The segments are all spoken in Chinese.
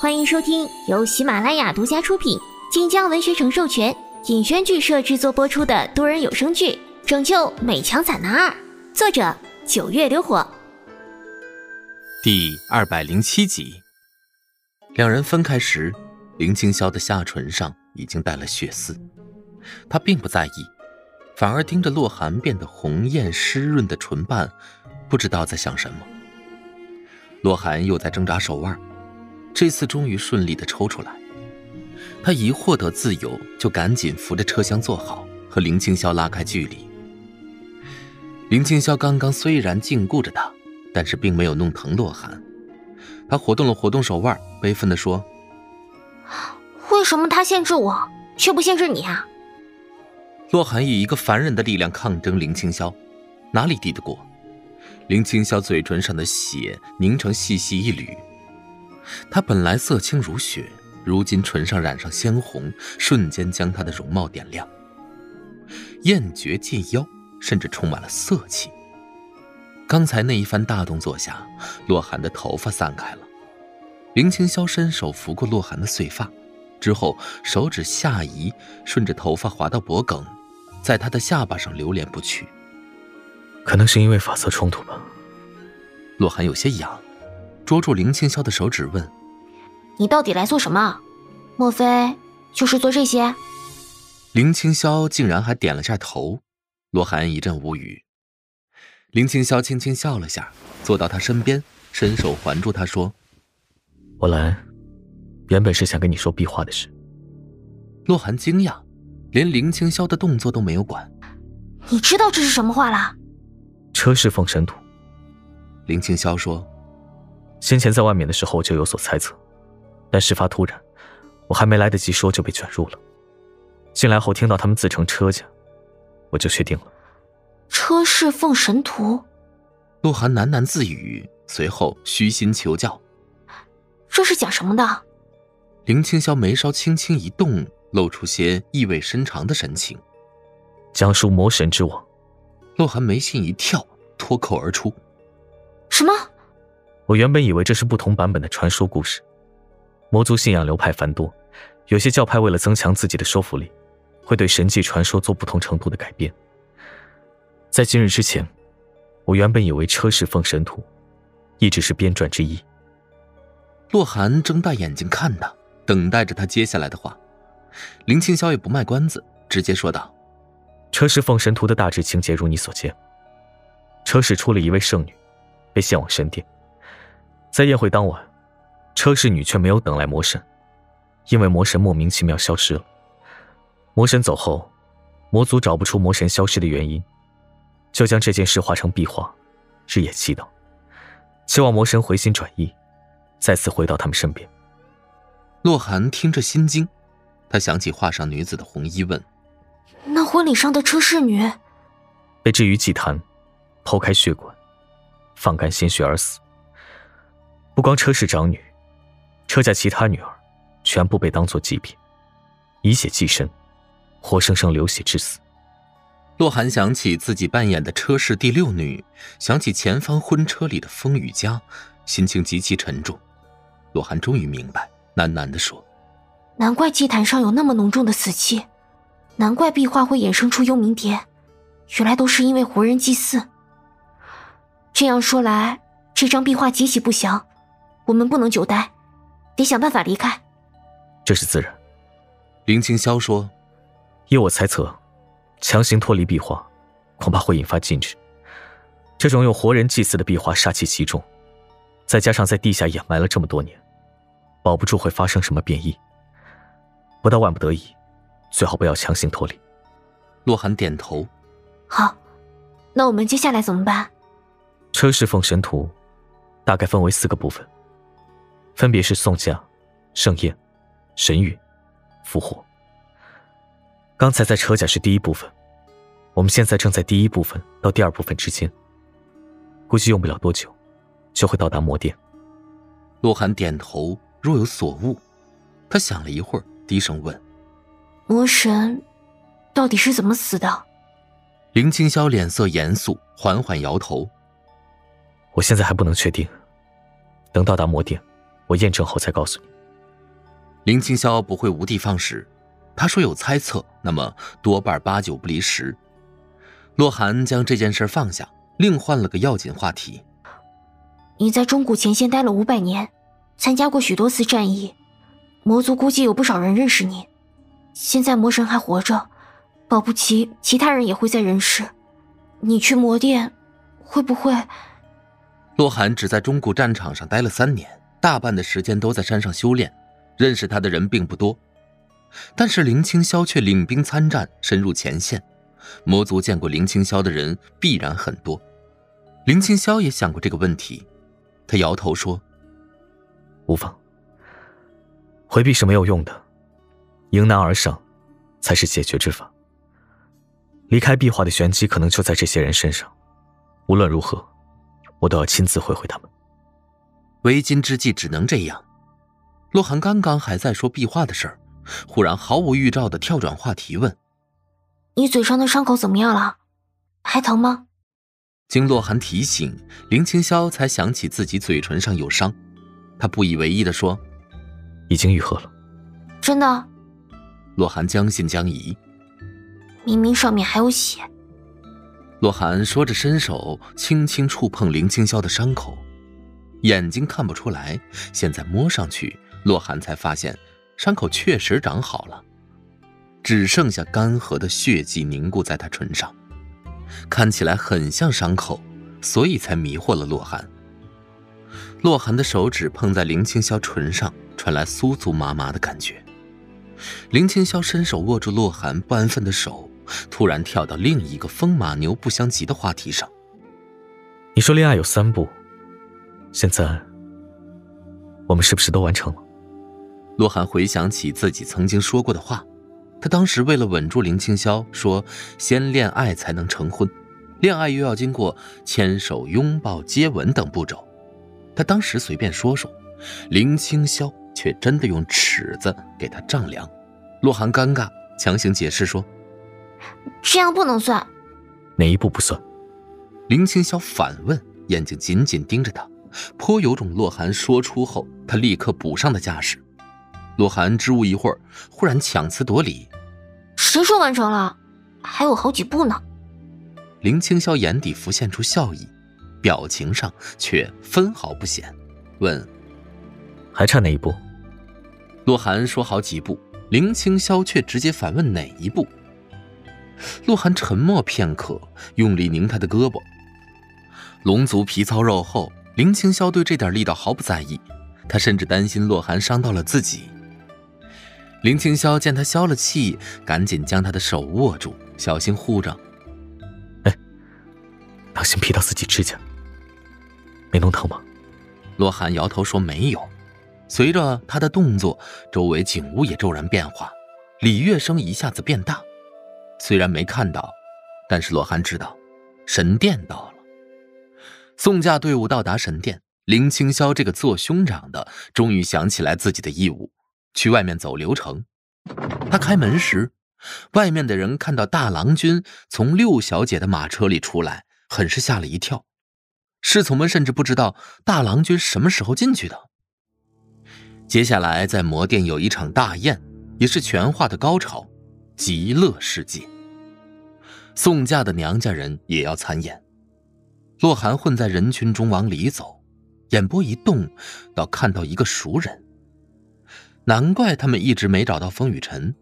欢迎收听由喜马拉雅独家出品、晋江文学城授权、尹轩剧社制作播出的多人有声剧《拯救美强惨男二》，作者九月流火。第二百零七集，两人分开时，林青霄的下唇上已经带了血丝，他并不在意，反而盯着洛寒变得红艳湿润的唇瓣，不知道在想什么。洛寒又在挣扎手腕。这次终于顺利的抽出来，他一获得自由，就赶紧扶着车厢坐好，和林青霄拉开距离。林青霄刚刚虽然禁锢着他，但是并没有弄疼洛寒。他活动了活动手腕，悲愤地说：“为什么他限制我，却不限制你啊？”洛寒以一个凡人的力量抗争林青霄，哪里敌得过？林青霄嘴唇上的血凝成细细一缕。她本来色青如雪，如今唇上染上鲜红，瞬间将她的容貌点亮。艳绝近妖，甚至充满了色气。刚才那一番大动作下，洛寒的头发散开了。林清霄伸手拂过洛寒的碎发，之后手指下移，顺着头发滑到脖颈，在他的下巴上流连不去。可能是因为发色冲突吧。洛寒有些痒。捉住林青霄的手指，问：“你到底来做什么？莫非就是做这些？”林青霄竟然还点了下头，洛寒一阵无语。林青霄轻轻笑了下，坐到他身边，伸手环住他，说：“我来，原本是想跟你说壁画的事。”洛寒惊讶，连林青霄的动作都没有管。“你知道这是什么画了？”车氏凤神图。林青霄说。先前在外面的时候我就有所猜测，但事发突然，我还没来得及说就被卷入了。进来后听到他们自称车家，我就确定了。车氏奉神图。洛寒喃喃自语，随后虚心求教：“这是讲什么的？”林青霄眉梢轻轻一动，露出些意味深长的神情：“讲述魔神之王。”洛寒眉心一跳，脱口而出：“什么？”我原本以为这是不同版本的传说故事，魔族信仰流派繁多，有些教派为了增强自己的说服力，会对神迹传说做不同程度的改变。在今日之前，我原本以为车氏奉神图，一直是编撰之一。洛寒睁大眼睛看他，等待着他接下来的话。林青霄也不卖关子，直接说道：“车氏奉神图的大致情节如你所见，车氏出了一位圣女，被献往神殿。”在宴会当晚，车侍女却没有等来魔神，因为魔神莫名其妙消失了。魔神走后，魔族找不出魔神消失的原因，就将这件事画成壁画，日夜祈祷，希望魔神回心转意，再次回到他们身边。洛寒听着心惊，他想起画上女子的红衣，问：“那婚礼上的车侍女，被置于祭坛，剖开血管，放干鲜血而死。”不光车氏长女，车家其他女儿，全部被当作祭品，以血祭身，活生生流血致死。洛寒想起自己扮演的车氏第六女，想起前方婚车里的风雨家，心情极其沉重。洛寒终于明白，喃喃地说：“难怪祭坛上有那么浓重的死气，难怪壁画会衍生出幽冥蝶，原来都是因为活人祭祀。这样说来，这张壁画极其不祥。”我们不能久待，得想办法离开。这是自然。林青霄说：“依我猜测，强行脱离壁画，恐怕会引发禁制。这种用活人祭祀的壁画煞气极重，再加上在地下掩埋了这么多年，保不住会发生什么变异。不到万不得已，最好不要强行脱离。”洛寒点头：“好，那我们接下来怎么办？”车氏奉神图大概分为四个部分。分别是宋江、盛宴、神谕、复活。刚才在车甲是第一部分，我们现在正在第一部分到第二部分之间，估计用不了多久，就会到达魔殿。洛寒点头，若有所悟。他想了一会儿，低声问：“魔神到底是怎么死的？”林青霄脸色严肃，缓缓摇头：“我现在还不能确定，等到达魔殿。”我验证后再告诉你。林青霄不会无的放矢，他说有猜测，那么多半八九不离十。洛寒将这件事放下，另换了个要紧话题：“你在中古前线待了五百年，参加过许多次战役，魔族估计有不少人认识你。现在魔神还活着，保不齐其他人也会在人世。你去魔殿，会不会？”洛寒只在中古战场上待了三年，大半的时间都在山上修炼，认识他的人并不多。但是林青霄却领兵参战，深入前线。魔族见过林青霄的人必然很多，林青霄也想过这个问题，他摇头说：“无妨，回避是没有用的，迎难而上，才是解决之法。离开壁画的玄机可能就在这些人身上，无论如何，我都要亲自会会他们。为今之计，只能这样。”洛寒刚刚还在说壁画的事儿，忽然毫无预兆的跳转话题问。你嘴上的伤口怎么样了？还疼吗？经洛寒提醒，林青霄才想起自己嘴唇上有伤，他不以为意的说：“已经愈合了。”真的？洛寒将信将疑。明明上面还有血。洛寒说着，伸手轻轻触碰林青霄的伤口，眼睛看不出来，现在摸上去，洛寒才发现伤口确实长好了。只剩下干涸的血迹凝固在他唇上，看起来很像伤口，所以才迷惑了洛寒。洛寒的手指碰在林青霄唇上，传来酥酥麻麻的感觉。林青霄伸手握住洛寒不安分的手，突然跳到另一个风马牛不相及的话题上。你说恋爱有三步，现在我们是不是都完成了？洛寒回想起自己曾经说过的话。他当时为了稳住林青霄，说先恋爱才能成婚，恋爱又要经过牵手、拥抱、接吻等步骤。他当时随便说说，林青霄却真的用尺子给他丈量。洛寒尴尬，强行解释说：“这样不能算。”哪一步不算？林青霄反问，眼睛紧紧盯着他，颇有种洛寒说出后他立刻补上的架势。洛寒支吾一会儿，忽然强词夺理：“谁说完成了？还有好几步呢。”林青霄眼底浮现出笑意，表情上却分毫不显，问：“还差哪一步？”洛寒说：“好几步。”林青霄却直接反问：“哪一步？”洛寒沉默片刻，用力拧他的胳膊。龙族皮糙肉厚，林青霄对这点力道毫不在意，他甚至担心洛寒伤到了自己。林青霄见他消了气，赶紧将他的手握住，小心护着。哎，当心劈到自己指甲。没弄疼吗？洛寒摇头说没有。随着他的动作，周围景物也骤然变化，礼乐声一下子变大。虽然没看到，但是洛寒知道，神殿到了。送驾队伍到达神殿，林青霄这个做兄长的终于想起来自己的义务。去外面走流程。他开门时，外面的人看到大郎君从六小姐的马车里出来，很是吓了一跳。侍从们甚至不知道大郎君什么时候进去的。接下来，在魔殿有一场大宴，也是全画的高潮，极乐世界。送嫁的娘家人也要参演。洛寒混在人群中往里走，眼波一动，倒看到一个熟人。难怪他们一直没找到风雨尘，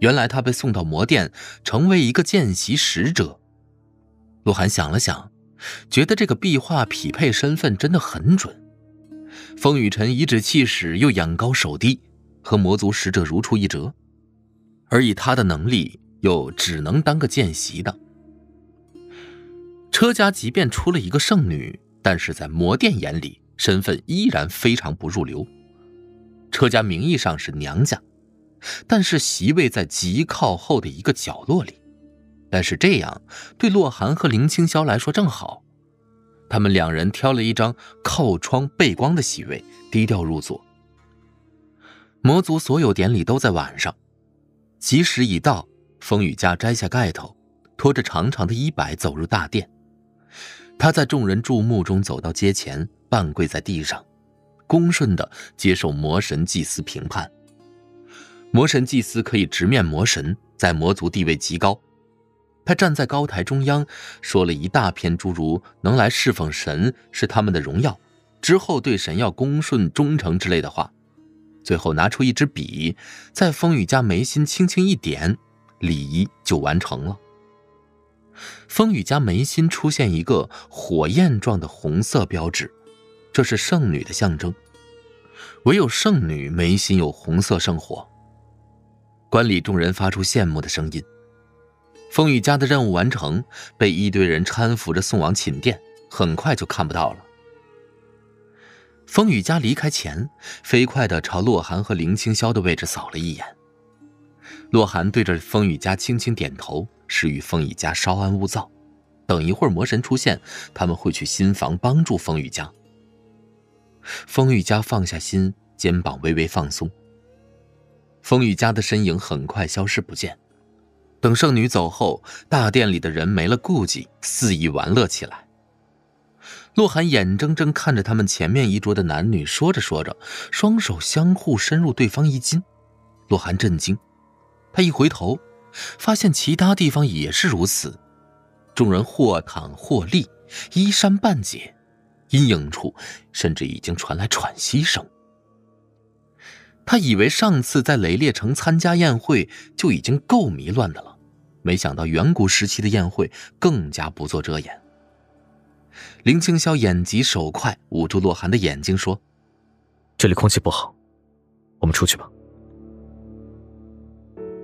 原来他被送到魔殿，成为一个见习使者。洛寒想了想，觉得这个壁画匹配身份真的很准。风雨尘颐指气使又眼高手低，和魔族使者如出一辙，而以他的能力，又只能当个见习的。车家即便出了一个圣女，但是在魔殿眼里，身份依然非常不入流。车家名义上是娘家，但是席位在极靠后的一个角落里。但是这样对洛寒和林青霄来说正好，他们两人挑了一张靠窗背光的席位，低调入座。魔族所有典礼都在晚上，吉时已到，风雨家摘下盖头，拖着长长的衣摆走入大殿。他在众人注目中走到街前，半跪在地上。恭顺的接受魔神祭司评判，魔神祭司可以直面魔神，在魔族地位极高。他站在高台中央，说了一大篇诸如能来侍奉神是他们的荣耀，之后对神要恭顺忠诚之类的话。最后拿出一支笔，在风雨家眉心轻轻一点，礼仪就完成了。风雨家眉心出现一个火焰状的红色标志，这是圣女的象征。唯有圣女眉心有红色圣火。观礼众人发出羡慕的声音。风雨家的任务完成，被一堆人搀扶着送往寝殿，很快就看不到了。风雨家离开前，飞快地朝洛寒和林清霄的位置扫了一眼。洛寒对着风雨家轻轻点头，是与风雨家稍安勿躁，等一会儿魔神出现，他们会去新房帮助风雨家。风雨家放下心，肩膀微微放松。风雨家的身影很快消失不见。等圣女走后，大殿里的人没了顾忌，肆意玩乐起来。洛寒眼睁睁看着他们前面一桌的男女说着说着，双手相互深入对方衣襟。洛寒震惊，他一回头，发现其他地方也是如此。众人或躺或立，衣衫半解，阴影处甚至已经传来喘息声。他以为上次在雷烈城参加宴会就已经够迷乱的了，没想到远古时期的宴会更加不做遮掩。林清霄眼疾手快，捂住洛寒的眼睛说：“这里空气不好，我们出去吧。”